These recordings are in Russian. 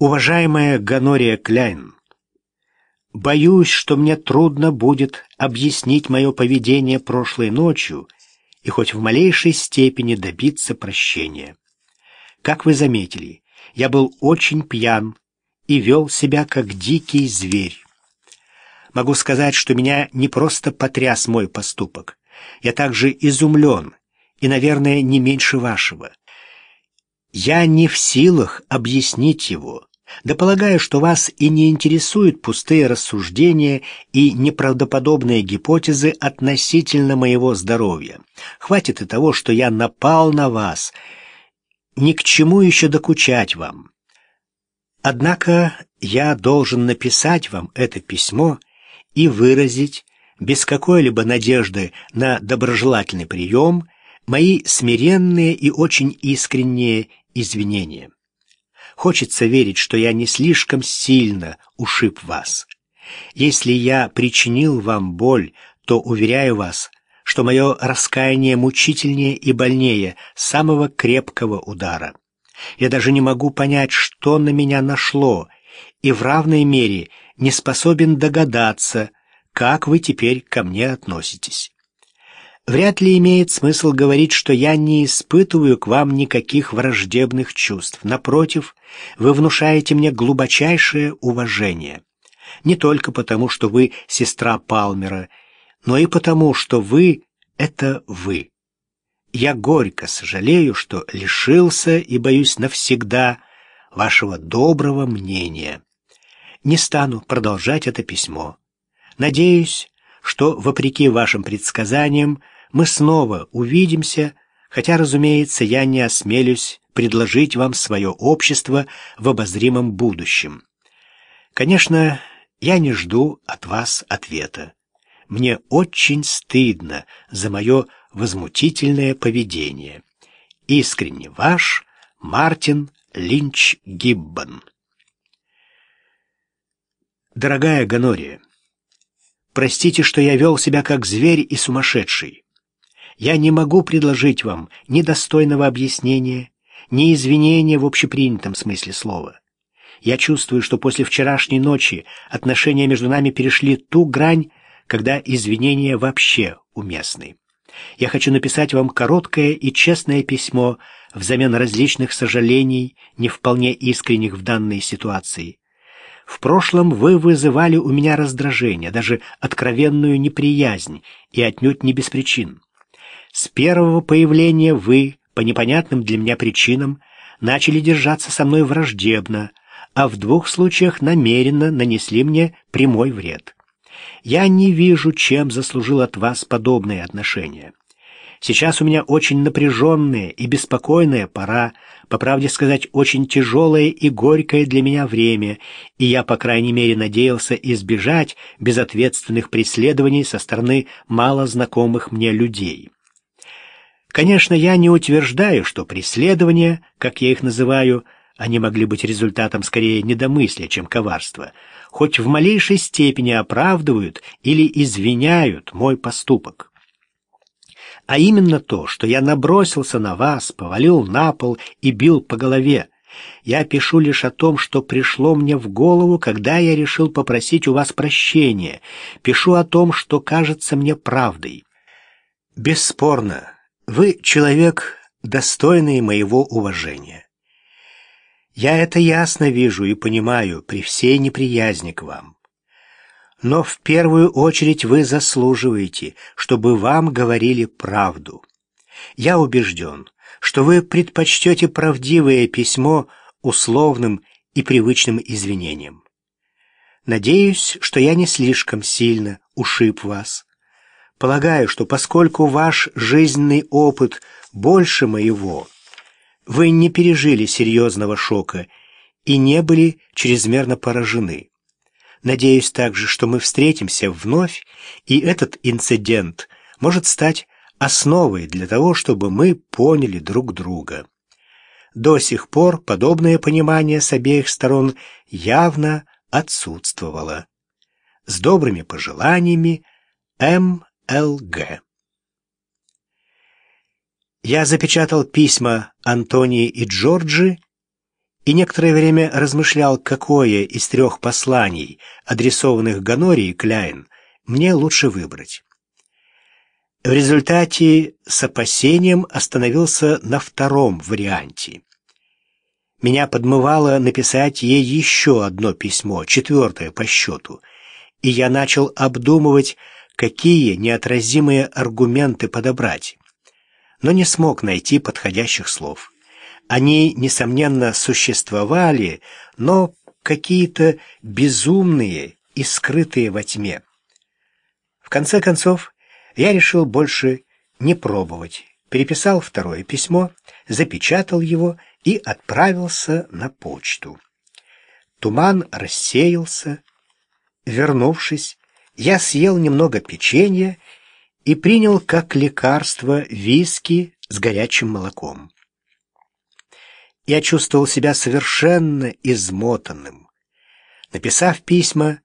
Уважаемая Ганория Кляйн, боюсь, что мне трудно будет объяснить мое поведение прошлой ночью и хоть в малейшей степени добиться прощения. Как вы заметили, я был очень пьян и вел себя как дикий зверь. Могу сказать, что меня не просто потряс мой поступок. Я также изумлен, и, наверное, не меньше вашего. Я не в силах объяснить его, да полагаю, что вас и не интересуют пустые рассуждения и неправдоподобные гипотезы относительно моего здоровья. Хватит и того, что я напал на вас. Ни к чему еще докучать вам. Однако я должен написать вам это письмо и выразить, без какой-либо надежды на доброжелательный прием, мои смиренные и очень искренние извинения. Хочется верить, что я не слишком сильно ушиб вас. Если я причинил вам боль, то уверяю вас, что мое раскаяние мучительнее и больнее самого крепкого удара. Я даже не могу понять, что на меня нашло, и в равной мере не способен догадаться, как вы теперь ко мне относитесь. Вряд ли имеет смысл говорить, что я не испытываю к вам никаких враждебных чувств. Напротив, вы внушаете мне глубочайшее уважение. Не только потому, что вы сестра Палмера, но и потому, что вы — это вы. Я горько сожалею, что лишился и боюсь навсегда вашего доброго мнения. Не стану продолжать это письмо. Надеюсь, что, вопреки вашим предсказаниям, мы снова увидимся, хотя, разумеется, я не осмелюсь предложить вам свое общество в обозримом будущем. Конечно, я не жду от вас ответа. Мне очень стыдно за мое возмутительное поведение. Искренне ваш Мартин Линч Гиббон. Дорогая Ганория, простите, что я вел себя как зверь и сумасшедший. Я не могу предложить вам ни достойного объяснения, ни извинения в общепринятом смысле слова. Я чувствую, что после вчерашней ночи отношения между нами перешли ту грань, когда извинения вообще уместны. Я хочу написать вам короткое и честное письмо взамен различных сожалений, не вполне искренних в данной ситуации. В прошлом вы вызывали у меня раздражение, даже откровенную неприязнь, и отнюдь не без причин. С первого появления вы, по непонятным для меня причинам, начали держаться со мной враждебно, а в двух случаях намеренно нанесли мне прямой вред. Я не вижу, чем заслужил от вас подобные отношения. Сейчас у меня очень напряженная и беспокойная пора, по правде сказать, очень тяжелое и горькое для меня время, и я, по крайней мере, надеялся избежать безответственных преследований со стороны мало знакомых мне людей. Конечно, я не утверждаю, что преследования, как я их называю, они могли быть результатом скорее недомыслия, чем коварства, хоть в малейшей степени оправдывают или извиняют мой поступок. А именно то, что я набросился на вас, повалил на пол и бил по голове. Я пишу лишь о том, что пришло мне в голову, когда я решил попросить у вас прощения. Пишу о том, что кажется мне правдой. Бесспорно, вы человек, достойный моего уважения. Я это ясно вижу и понимаю при всей неприязни к вам. Но в первую очередь вы заслуживаете, чтобы вам говорили правду. Я убежден, что вы предпочтете правдивое письмо условным и привычным извинениям. Надеюсь, что я не слишком сильно ушиб вас. Полагаю, что поскольку ваш жизненный опыт больше моего, вы не пережили серьезного шока и не были чрезмерно поражены. Надеюсь также, что мы встретимся вновь, и этот инцидент может стать основой для того, чтобы мы поняли друг друга. До сих пор подобное понимание с обеих сторон явно отсутствовало. С добрыми пожеланиями, М. Л.Г. Я запечатал письма Антонии и Джорджи и некоторое время размышлял, какое из трех посланий, адресованных Ганори и Кляйн, мне лучше выбрать. В результате с опасением остановился на втором варианте. Меня подмывало написать ей еще одно письмо, четвертое по счету, и я начал обдумывать, какие неотразимые аргументы подобрать, но не смог найти подходящих слов. Они, несомненно, существовали, но какие-то безумные и скрытые во тьме. В конце концов, я решил больше не пробовать. Переписал второе письмо, запечатал его и отправился на почту. Туман рассеялся. Вернувшись, я съел немного печенья и принял как лекарство виски с горячим молоком. Я чувствовал себя совершенно измотанным. Написав письма,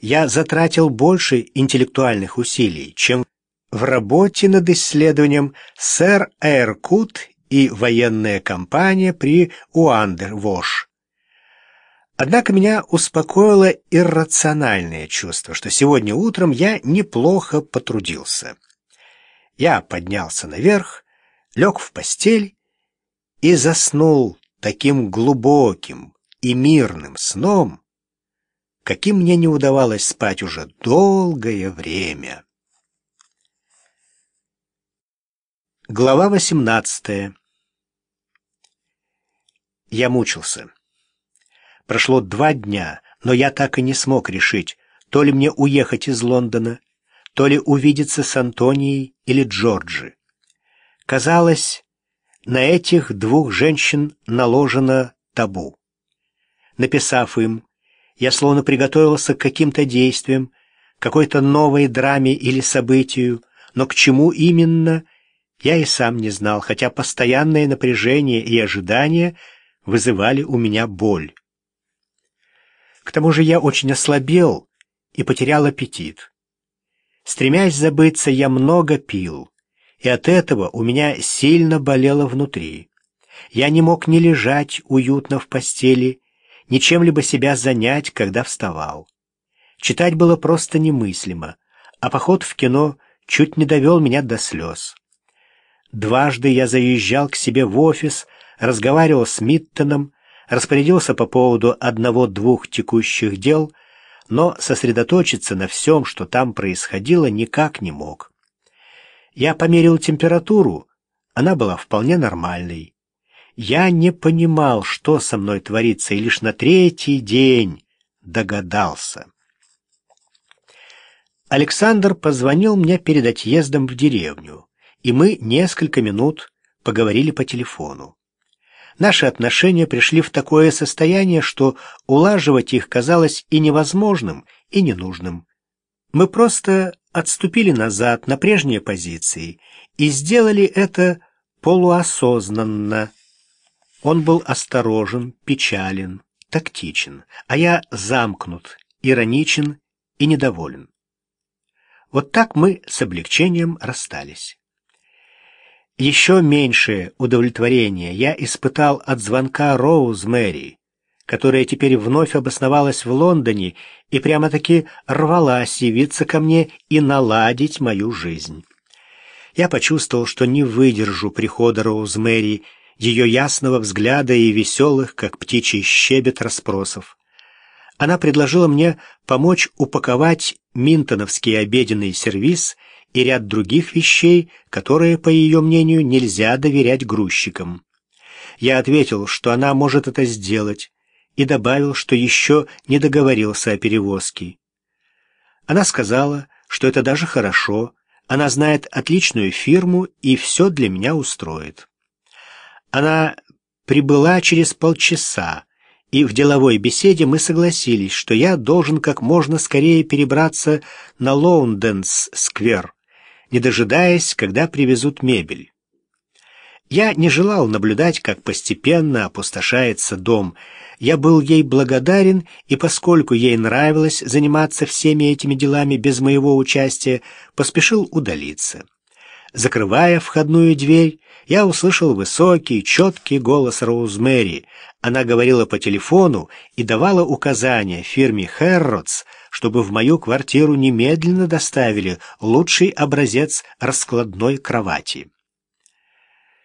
я затратил больше интеллектуальных усилий, чем в работе над исследованием «Сэр Эркут и военная компания при Уандервош». Однако меня успокоило иррациональное чувство, что сегодня утром я неплохо потрудился. Я поднялся наверх, лег в постель и заснул таким глубоким и мирным сном, каким мне не удавалось спать уже долгое время. Глава восемнадцатая Я мучился. Прошло два дня, но я так и не смог решить, то ли мне уехать из Лондона, то ли увидеться с Антонией или Джорджи. Казалось, на этих двух женщин наложено табу. Написав им, я словно приготовился к каким-то действиям, какой-то новой драме или событию, но к чему именно, я и сам не знал, хотя постоянное напряжение и ожидание вызывали у меня боль. К тому же я очень ослабел и потерял аппетит. Стремясь забыться, я много пил и от этого у меня сильно болело внутри. Я не мог ни лежать уютно в постели, ни чем-либо себя занять, когда вставал. Читать было просто немыслимо, а поход в кино чуть не довел меня до слез. Дважды я заезжал к себе в офис, разговаривал с Миттоном, распорядился по поводу одного-двух текущих дел, но сосредоточиться на всем, что там происходило, никак не мог. Я померил температуру, она была вполне нормальной. Я не понимал, что со мной творится, и лишь на третий день догадался. Александр позвонил мне перед отъездом в деревню, и мы несколько минут поговорили по телефону. Наши отношения пришли в такое состояние, что улаживать их казалось и невозможным, и ненужным. Мы просто отступили назад на прежние позиции и сделали это полуосознанно. Он был осторожен, печален, тактичен, а я замкнут, ироничен и недоволен. Вот так мы с облегчением расстались. Еще меньшее удовлетворение я испытал от звонка Роуз Мэри, которая теперь вновь обосновалась в Лондоне и прямо-таки рвалась явиться ко мне и наладить мою жизнь. Я почувствовал, что не выдержу прихода Роузмэри, ее ясного взгляда и веселых, как птичий щебет, расспросов. Она предложила мне помочь упаковать минтоновский обеденный сервиз и ряд других вещей, которые, по ее мнению, нельзя доверять грузчикам. Я ответил, что она может это сделать, и добавил, что еще не договорился о перевозке. Она сказала, что это даже хорошо, она знает отличную фирму и все для меня устроит. Она прибыла через полчаса, и в деловой беседе мы согласились, что я должен как можно скорее перебраться на Лоунденс-сквер, не дожидаясь, когда привезут мебель. Я не желал наблюдать, как постепенно опустошается дом, я был ей благодарен, и поскольку ей нравилось заниматься всеми этими делами без моего участия, поспешил удалиться. Закрывая входную дверь, я услышал высокий, четкий голос Роузмэри. Она говорила по телефону и давала указания фирме Хэрротс, чтобы в мою квартиру немедленно доставили лучший образец раскладной кровати.